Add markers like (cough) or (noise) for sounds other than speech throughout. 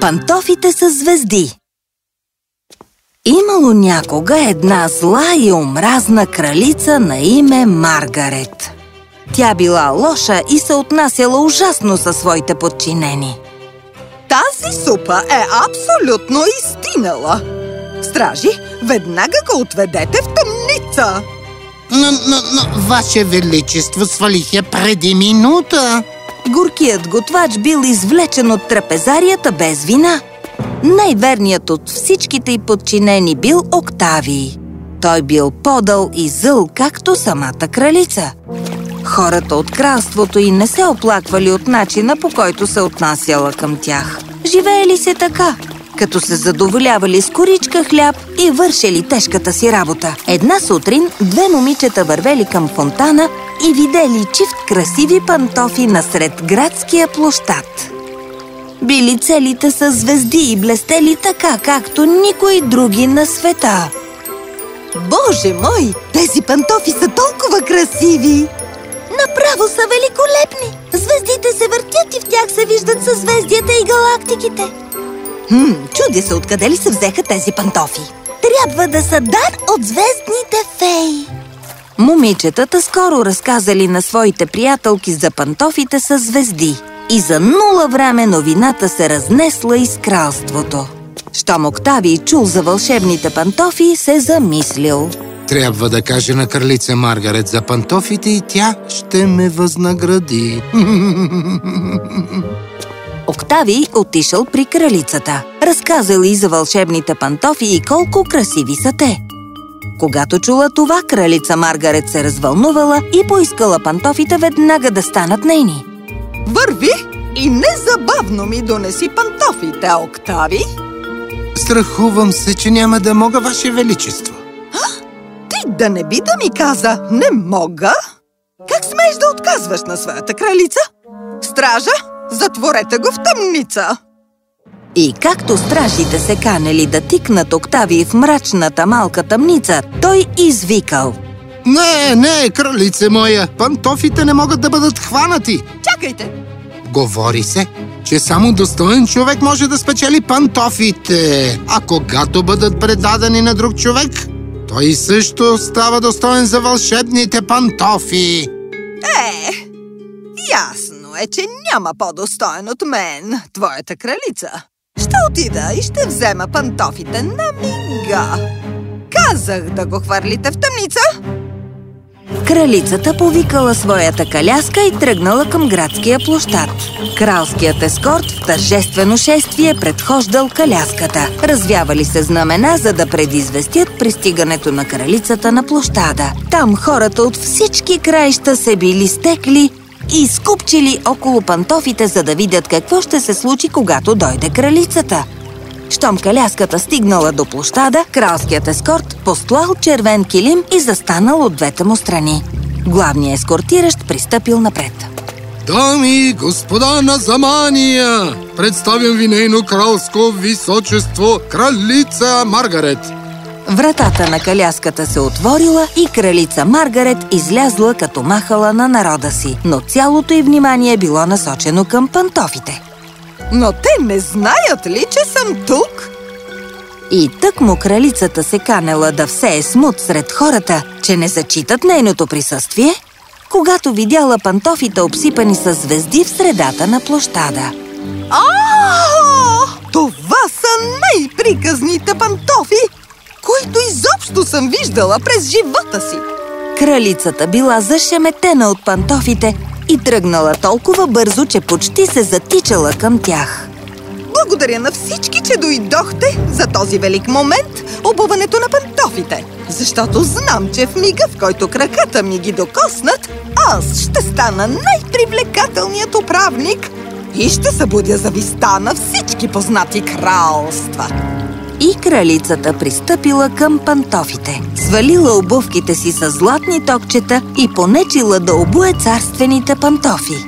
Пантофите с звезди Имало някога една зла и омразна кралица на име Маргарет. Тя била лоша и се отнасяла ужасно със своите подчинени. Тази супа е абсолютно изтинала. Стражи, веднага го отведете в тъмница. Но, но, но, Ваше Величество, свалих я преди минута. Горкият готвач бил извлечен от трапезарията без вина. Най-верният от всичките й подчинени бил Октавий. Той бил подъл и зъл, както самата кралица. Хората от кралството и не се оплаквали от начина, по който се отнасяла към тях. Живеели се така, като се задоволявали с коричка хляб и вършили тежката си работа. Една сутрин две момичета вървели към фонтана и видели чифт красиви пантофи насред градския площад. Били целите с звезди и блестели така, както никой други на света. Боже мой, тези пантофи са толкова красиви! Направо са великолепни! Звездите се въртят и в тях се виждат съзвездията и галактиките. Хм, чуди се откъде ли се взеха тези пантофи. Трябва да са дар от звездните феи. Момичетата скоро разказали на своите приятелки за пантофите с звезди. И за нула време новината се разнесла из кралството. Щом Октавий чул за вълшебните пантофи, се замислил. Трябва да каже на кралица Маргарет за пантофите и тя ще ме възнагради. (laughs) Октавий отишъл при кралицата. Разказал и за вълшебните пантофи и колко красиви са те. Когато чула това, кралица Маргарет се развълнувала и поискала пантофите веднага да станат нейни. Върви и незабавно ми донеси пантофите, Октави. Страхувам се, че няма да мога, Ваше Величество. Ти да не би да ми каза «не мога»? Как смееш да отказваш на своята кралица? Стража, затворете го в тъмница! И както стражите се канели да тикнат Октави в мрачната малка тъмница, той извикал. Не, не, кралице моя, пантофите не могат да бъдат хванати. Чакайте! Говори се, че само достоен човек може да спечели пантофите. А когато бъдат предадени на друг човек, той също става достоен за вълшебните пантофи. Е, ясно е, че няма по-достоен от мен, твоята кралица. Ще отида и ще взема пантофите на мига. Казах да го хвърлите в тъмница. Кралицата повикала своята каляска и тръгнала към градския площад. Кралският ескорт в тържествено шествие предхождал каляската. Развявали се знамена, за да предизвестят пристигането на кралицата на площада. Там хората от всички краища се били стекли и скупчили около пантофите, за да видят какво ще се случи, когато дойде кралицата. Щом каляската стигнала до площада, кралският ескорт постлал червен килим и застанал от двете му страни. Главният ескортиращ пристъпил напред. Дами и господа на Замания, представям ви нейно кралско височество, кралица Маргарет. Вратата на каляската се отворила и кралица Маргарет излязла като махала на народа си, но цялото й внимание било насочено към пантофите. Но те не знаят ли, че съм тук? И тък му кралицата се канела да все е смут сред хората, че не зачитат нейното присъствие, когато видяла пантофите обсипани с звезди в средата на площада. А, това са най-приказните пантофи, които изобщо съм виждала през живота си. Кралицата била зашеметена от пантофите и тръгнала толкова бързо, че почти се затичала към тях. Благодаря на всички, че дойдохте за този велик момент обуването на пантофите. Защото знам, че в мига, в който краката ми ги докоснат, аз ще стана най-привлекателният управник и ще събудя зависта на всички познати кралства. И кралицата пристъпила към пантофите. Свалила обувките си с златни токчета и понечила да обуе царствените пантофи.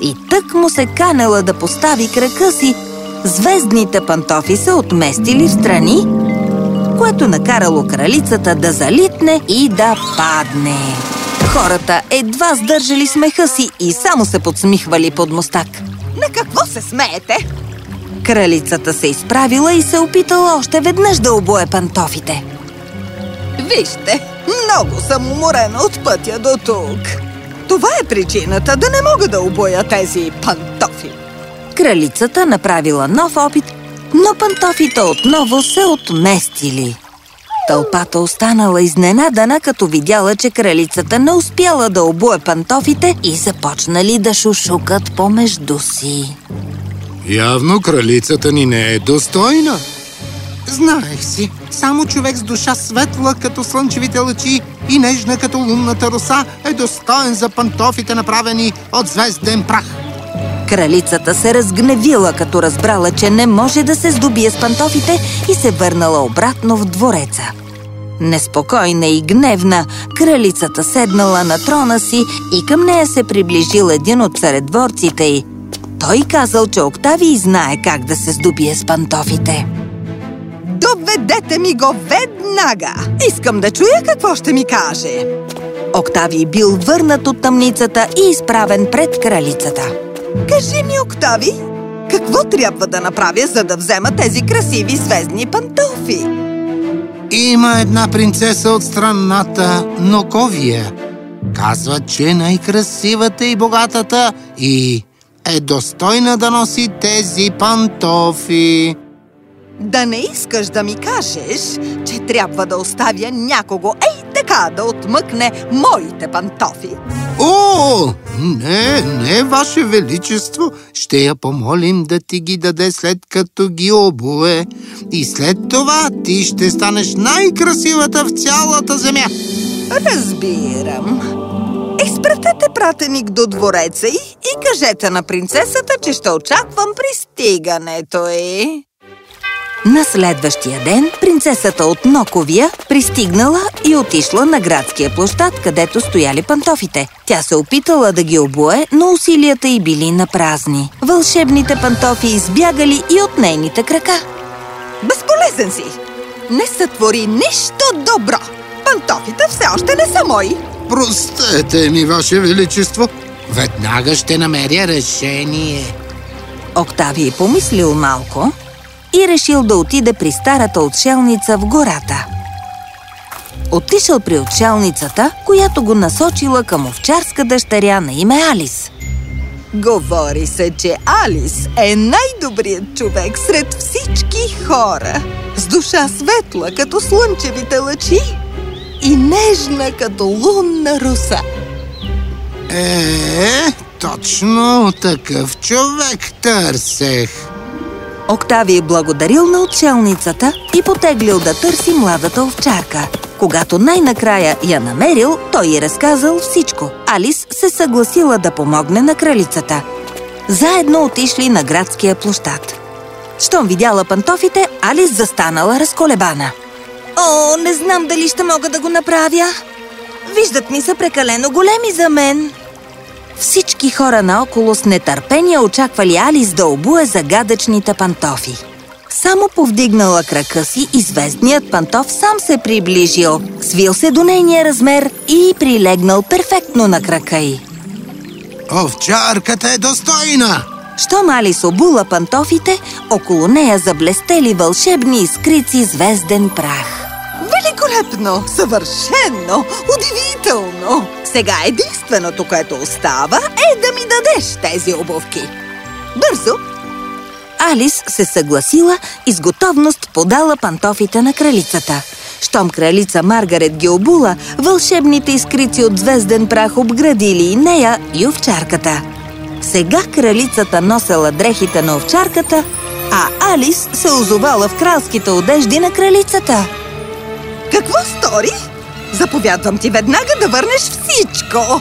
И тък му се канела да постави крака си, звездните пантофи се отместили в страни, което накарало кралицата да залитне и да падне. Хората едва сдържали смеха си и само се подсмихвали под мостак. На какво се смеете? Кралицата се изправила и се опитала още веднъж да обое пантофите. Вижте, много съм уморена от пътя до тук. Това е причината да не мога да обоя тези пантофи. Кралицата направила нов опит, но пантофите отново се отместили. Тълпата останала изненадана, като видяла, че кралицата не успяла да обуе пантофите и започнали да шушукат помежду си. Явно кралицата ни не е достойна. Знаех си, само човек с душа светла като слънчевите лъчи и нежна като лунната роса е достоен за пантофите, направени от звезден прах. Кралицата се разгневила, като разбрала, че не може да се здобие с пантофите и се върнала обратно в двореца. Неспокойна и гневна, кралицата седнала на трона си и към нея се приближил един от царедворците й. Той казал, че Октавий знае как да се здобие с пантофите. Доведете ми го веднага! Искам да чуя какво ще ми каже. Октавий бил върнат от тъмницата и изправен пред кралицата. Кажи ми, Октави, какво трябва да направя, за да взема тези красиви звездни пантофи? Има една принцеса от страната Ноковия. Казва, че е най-красивата и богатата и е достойна да носи тези пантофи. Да не искаш да ми кажеш, че трябва да оставя някого ей така да отмъкне моите пантофи. О, не, не, Ваше Величество. Ще я помолим да ти ги даде след като ги обуе. И след това ти ще станеш най-красивата в цялата земя. Разбирам. Изпратете пратеник до двореца й и кажете на принцесата, че ще очаквам пристигането й. На следващия ден принцесата от Ноковия пристигнала и отишла на градския площад, където стояли пантофите. Тя се опитала да ги обуе, но усилията й били на празни. Вълшебните пантофи избягали и от нейните крака. Безполезен си! Не сътвори нищо добро! Пантофите все още не са мои! Простете ми, Ваше Величество. Веднага ще намеря решение. Октавий помислил малко и решил да отиде при старата отшелница в гората. Отишъл при отшелницата, която го насочила към овчарска дъщеря на име Алис. Говори се, че Алис е най-добрият човек сред всички хора. С душа светла, като слънчевите лъчи и нежна, като лунна руса. Е, точно такъв човек търсех. Октавий благодарил на отшелницата и потеглил да търси младата овчарка. Когато най-накрая я намерил, той й разказал всичко. Алис се съгласила да помогне на кралицата. Заедно отишли на градския площад. Щом видяла пантофите, Алис застанала разколебана. О, не знам дали ще мога да го направя. Виждат ми са прекалено големи за мен. Всички хора наоколо с нетърпение очаквали Алис да обуе загадъчните пантофи. Само повдигнала крака си и звездният пантоф сам се приближил, свил се до нейния размер и прилегнал перфектно на крака й. Овчарката е достойна! Щом Алис обула пантофите, около нея заблестели вълшебни искрици звезден прах. Великолепно! Съвършенно! Удивително! Сега единственото, което остава е да ми дадеш тези обувки. Бързо! Алис се съгласила и с готовност подала пантофите на кралицата. Щом кралица Маргарет ги обула, вълшебните искрици от звезден прах обградили и нея и овчарката. Сега кралицата носела дрехите на овчарката, а Алис се озовала в кралските одежди на кралицата. Какво стори? Заповядвам ти веднага да върнеш всичко!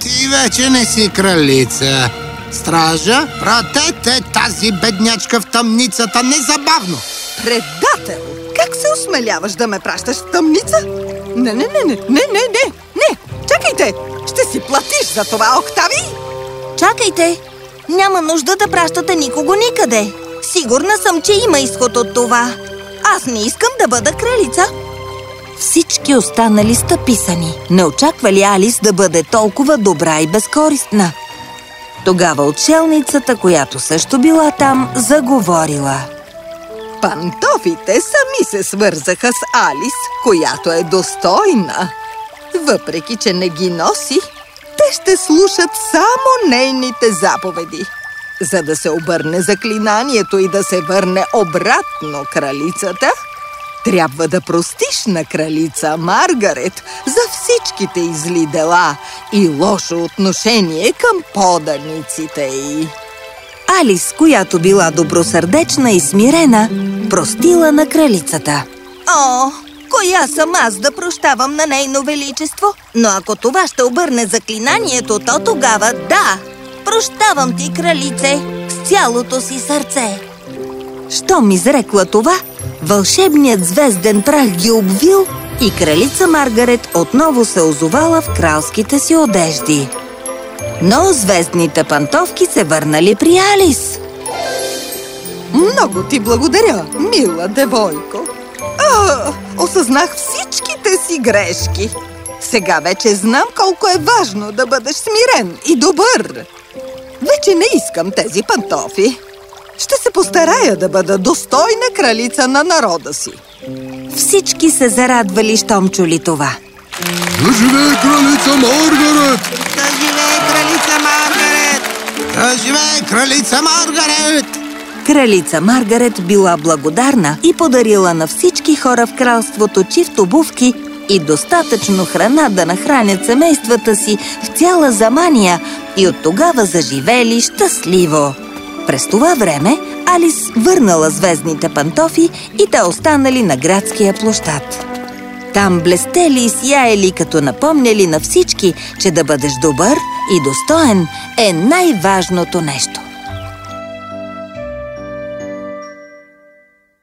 Ти вече не си кралица. Стража, пратете тази беднячка в тъмницата незабавно. Предател! Как се осмеляваш да ме пращаш в тъмница? Не, не, не, не, не, не, не, не! Чакайте! Ще си платиш за това, Октави! Чакайте! Няма нужда да пращате никого никъде. Сигурна съм, че има изход от това. Аз не искам да бъда кралица. Всички останали стъписани. Не очаквали Алис да бъде толкова добра и безкористна. Тогава отшелницата, която също била там, заговорила. Пантофите сами се свързаха с Алис, която е достойна. Въпреки, че не ги носи, те ще слушат само нейните заповеди. За да се обърне заклинанието и да се върне обратно кралицата, трябва да простиш на кралица Маргарет за всичките изли дела и лошо отношение към поданиците й. Алис, която била добросърдечна и смирена, простила на кралицата. О, коя съм аз да прощавам на нейно величество? Но ако това ще обърне заклинанието, то тогава да! Прощавам ти, кралице, с цялото си сърце! Щом изрекла това, вълшебният звезден прах ги обвил и кралица Маргарет отново се озовала в кралските си одежди. Но звездните пантовки се върнали при Алис. Много ти благодаря, мила девойко. А, осъзнах всичките си грешки. Сега вече знам колко е важно да бъдеш смирен и добър. Вече не искам тези пантофи. Ще се постарая да бъда достойна кралица на народа си. Всички се зарадвали, щом чули това. Да живее кралица Маргарет! Да живее кралица Маргарет! Да живее кралица Маргарет! Кралица Маргарет била благодарна и подарила на всички хора в кралството чифт обувки и достатъчно храна да нахранят семействата си в цяла Замания и от тогава заживели щастливо. През това време Алис върнала звездните пантофи и те останали на градския площад. Там блестели и сияели, като напомняли на всички, че да бъдеш добър и достоен е най-важното нещо.